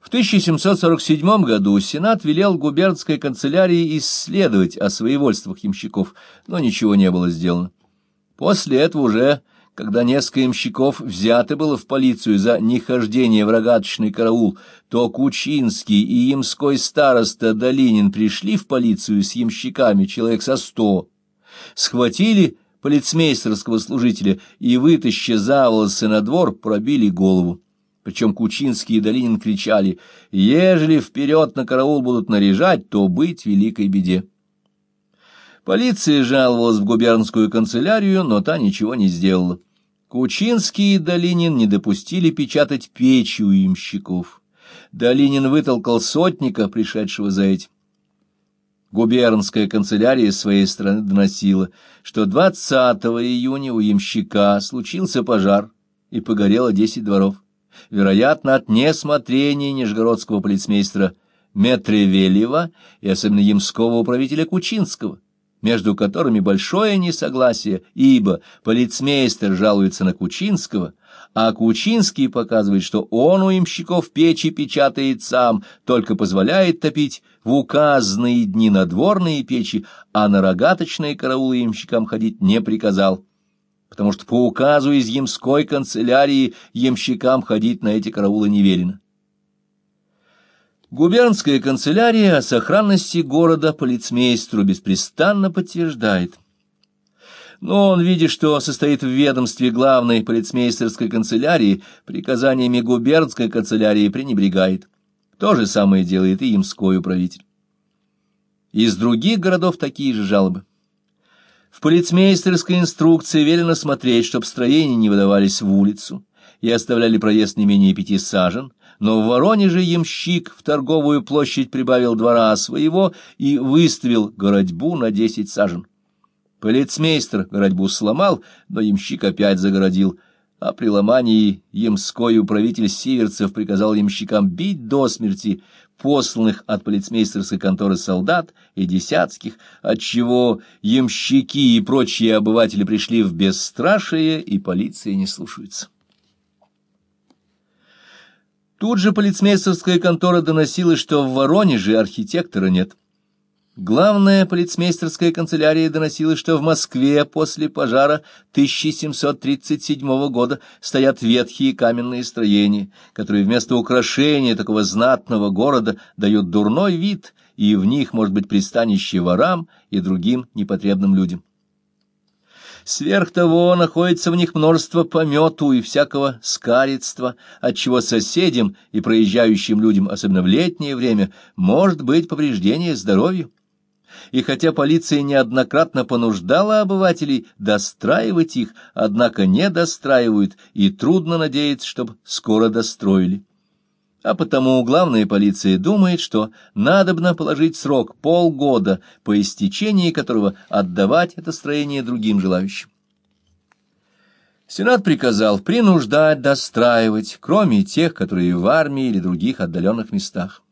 В 1747 году Сенат велел губернской канцелярии исследовать о своевольствах ямщиков, но ничего не было сделано. После этого уже, когда несколько ямщиков взяты было в полицию за нехождение в рогаточный караул, то Кучинский и ямской староста Долинин пришли в полицию с ямщиками, человек со сто, схватили полицмейстерского служителя и, вытаща за волосы на двор, пробили голову. Причем Кучинский и Долинин кричали, «Ежели вперед на караул будут наряжать, то быть великой беде». Полиция жаловалась в губернскую канцелярию, но та ничего не сделала. Кучинский и Долинин не допустили печатать печи у имщиков. Долинин вытолкал сотника, пришедшего за этим. Губернская канцелярия своей стороны доносила, что 20 июня у ямщика случился пожар, и погорело десять дворов вероятно, от несмотрения нижегородского полицмейстера Метревелева и особенно ямского управителя Кучинского, между которыми большое несогласие, ибо полицмейстер жалуется на Кучинского, а Кучинский показывает, что он у имщиков печи печатает сам, только позволяет топить в указанные дни надворные печи, а на рогаточные караулы имщикам ходить не приказал потому что по указу из ямской канцелярии ямщикам ходить на эти караулы не велено. Губернская канцелярия о сохранности города полицмейстеру беспрестанно подтверждает. Но он, видя, что состоит в ведомстве главной полицмейстерской канцелярии, приказаниями губернской канцелярии пренебрегает. То же самое делает и ямской управитель. Из других городов такие же жалобы. В полицмейстерской инструкции велено смотреть, чтоб строения не выдавались в улицу и оставляли проезд не менее пяти сажен, но в Воронеже ямщик в торговую площадь прибавил двора своего и выставил городьбу на десять сажен. Полицмейстер городьбу сломал, но ямщик опять загородил, а при ломании ямской управитель Сиверцев приказал ямщикам бить до смерти посланных от полицмейстерской конторы солдат и десятских, отчего ямщики и прочие обыватели пришли в бесстрашие, и полиция не слушается. Тут же полицмейстерская контора доносила, что в Воронеже архитектора нет. Главная полицмейстерская канцелярия доносила, что в Москве после пожара 1737 года стоят ветхие каменные строения, которые вместо украшения такого знатного города дают дурной вид, и в них может быть пристанище ворам и другим непотребным людям. Сверх того, находится в них множество помету и всякого скаридства, отчего соседям и проезжающим людям, особенно в летнее время, может быть повреждение здоровью и хотя полиция неоднократно понуждала обывателей достраивать их, однако не достраивают, и трудно надеяться, чтобы скоро достроили. А потому главная полиция думает, что надобно положить срок полгода, по истечении которого отдавать это строение другим желающим. Сенат приказал принуждать достраивать, кроме тех, которые в армии или других отдаленных местах.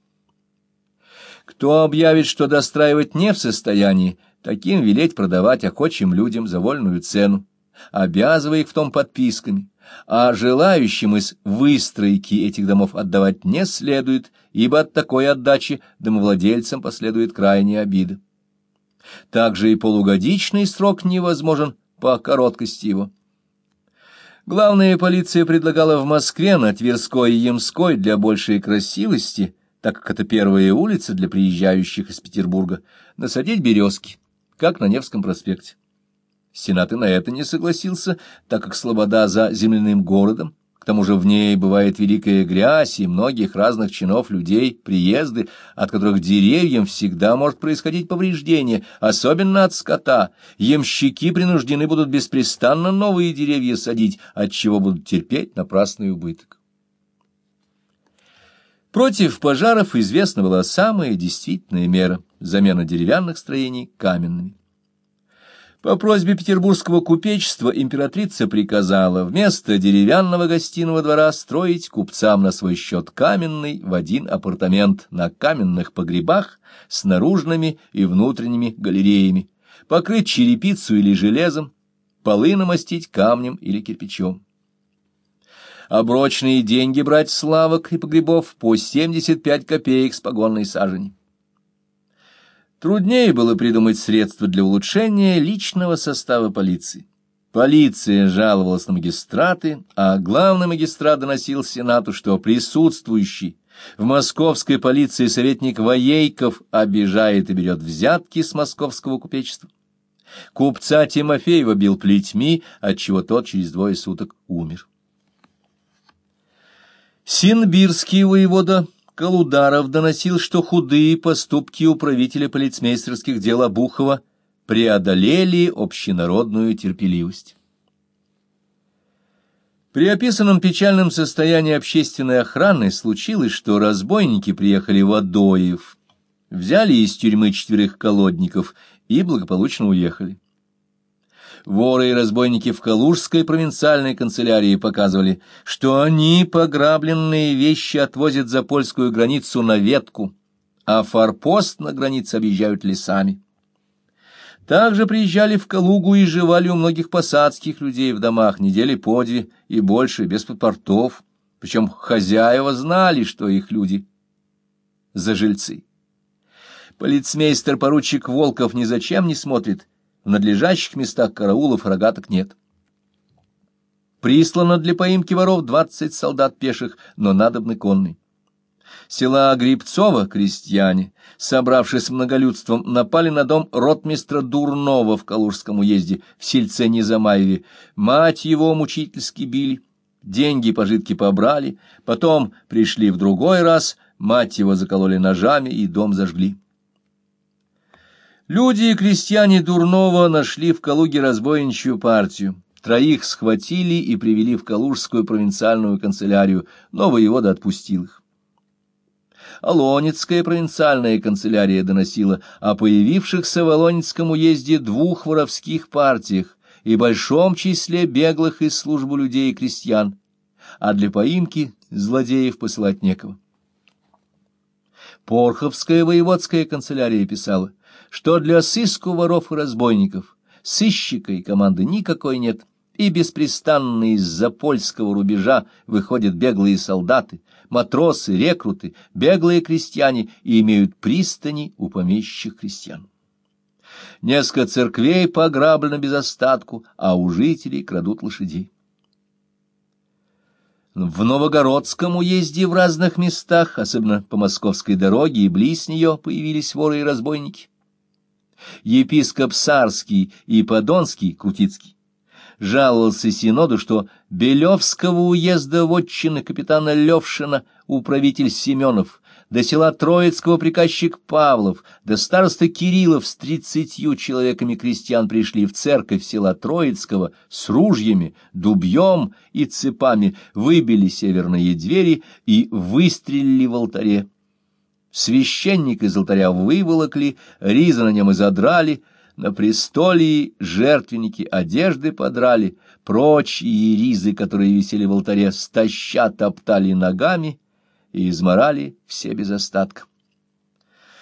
Кто объявит, что достраивать не в состоянии, таким велеть продавать охочим людям за вольную цену, обязывая их в том подписками, а желающим из выстройки этих домов отдавать не следует, ибо от такой отдачи домовладельцам последует крайняя обида. Также и полугодичный срок невозможен по короткости его. Главная полиция предлагала в Москве на Тверской и Ямской для большей красивости – так как это первая улица для приезжающих из Петербурга, насадить березки, как на Невском проспекте. Сенат и на это не согласился, так как Слобода за земляным городом, к тому же в ней бывает великая грязь и многих разных чинов людей, приезды, от которых деревьям всегда может происходить повреждение, особенно от скота. Ямщики принуждены будут беспрестанно новые деревья садить, от чего будут терпеть напрасный убыток. Против пожаров известна была самая действительная мера – замена деревянных строений каменными. По просьбе петербургского купечества императрица приказала вместо деревянного гостиного двора строить купцам на свой счет каменный в один апартамент на каменных погребах с наружными и внутренними галереями, покрыть черепицу или железом, полы намостить камнем или кирпичом. Оброчные деньги брать с лавок и погребов по 75 копеек с погонной сажени. Труднее было придумать средства для улучшения личного состава полиции. Полиция жаловалась на магистраты, а главный магистрат доносил Сенату, что присутствующий в московской полиции советник Воейков обижает и берет взятки с московского купечества. Купца Тимофеева бил плетьми, отчего тот через двое суток умер. Синбирский воевода Калударов доносил, что худые поступки управителя полицмейстерских дел Обухова преодолели общенародную терпеливость. При описанном печальном состоянии общественной охраны случилось, что разбойники приехали в Адоев, взяли из тюрьмы четверых колодников и благополучно уехали. Воры и разбойники в Калужской провинциальной канцелярии показывали, что они пограбленные вещи отвозят за польскую границу на ветку, а форпост на границе объезжают лесами. Также приезжали в Калугу и жевали у многих посадских людей в домах недели по две и больше, без паспортов, причем хозяева знали, что их люди за жильцы. Полицмейстер-поручик Волков ни зачем не смотрит, в надлежащих местах караулов рогаток нет. Прислано для поимки воров двадцать солдат пеших, но надобны конный. Села Грибцова крестьяне, собравшись многолюдством, напали на дом ротмистра Дурнова в Калужском уезде, в сельце Незамаеве. Мать его мучительски били, деньги пожитки побрали, потом пришли в другой раз, мать его закололи ножами и дом зажгли. Люди и крестьяне Дурнова нашли в Калуге разбойничью партию. Троих схватили и привели в Калужскую провинциальную канцелярию, но воевода отпустил их. Алонецкая провинциальная канцелярия доносила о появившихся в Алонецком уезде двух воровских партиях и большом числе беглых из службы людей и крестьян, а для поимки злодеев посылать некого. Порховская воеводская канцелярия писала, что для сыску воров и разбойников сыщика и команды никакой нет, и беспрестанно из-за польского рубежа выходят беглые солдаты, матросы, рекруты, беглые крестьяне и имеют пристани у помещих крестьян. Несколько церквей пограблено без остатку, а у жителей крадут лошадей. В Новогородском уезде в разных местах, особенно по московской дороге и близ нее, появились воры и разбойники. Епископ Сарский и Подонский, Крутицкий, жаловался Синоду, что Белевского уезда вотчины капитана Левшина управитель Семенов, до села Троицкого приказчик Павлов, до староста Кириллов с тридцатью человеками крестьян пришли в церковь села Троицкого с ружьями, дубьем и цепами, выбили северные двери и выстрелили в алтаре. Священник из алтаря выволокли, ризы на нем изодрали, на престоле жертвенники одежды подрали, прочь и ризы, которые висели в алтаре, стаща топтали ногами и изморали все без остатка.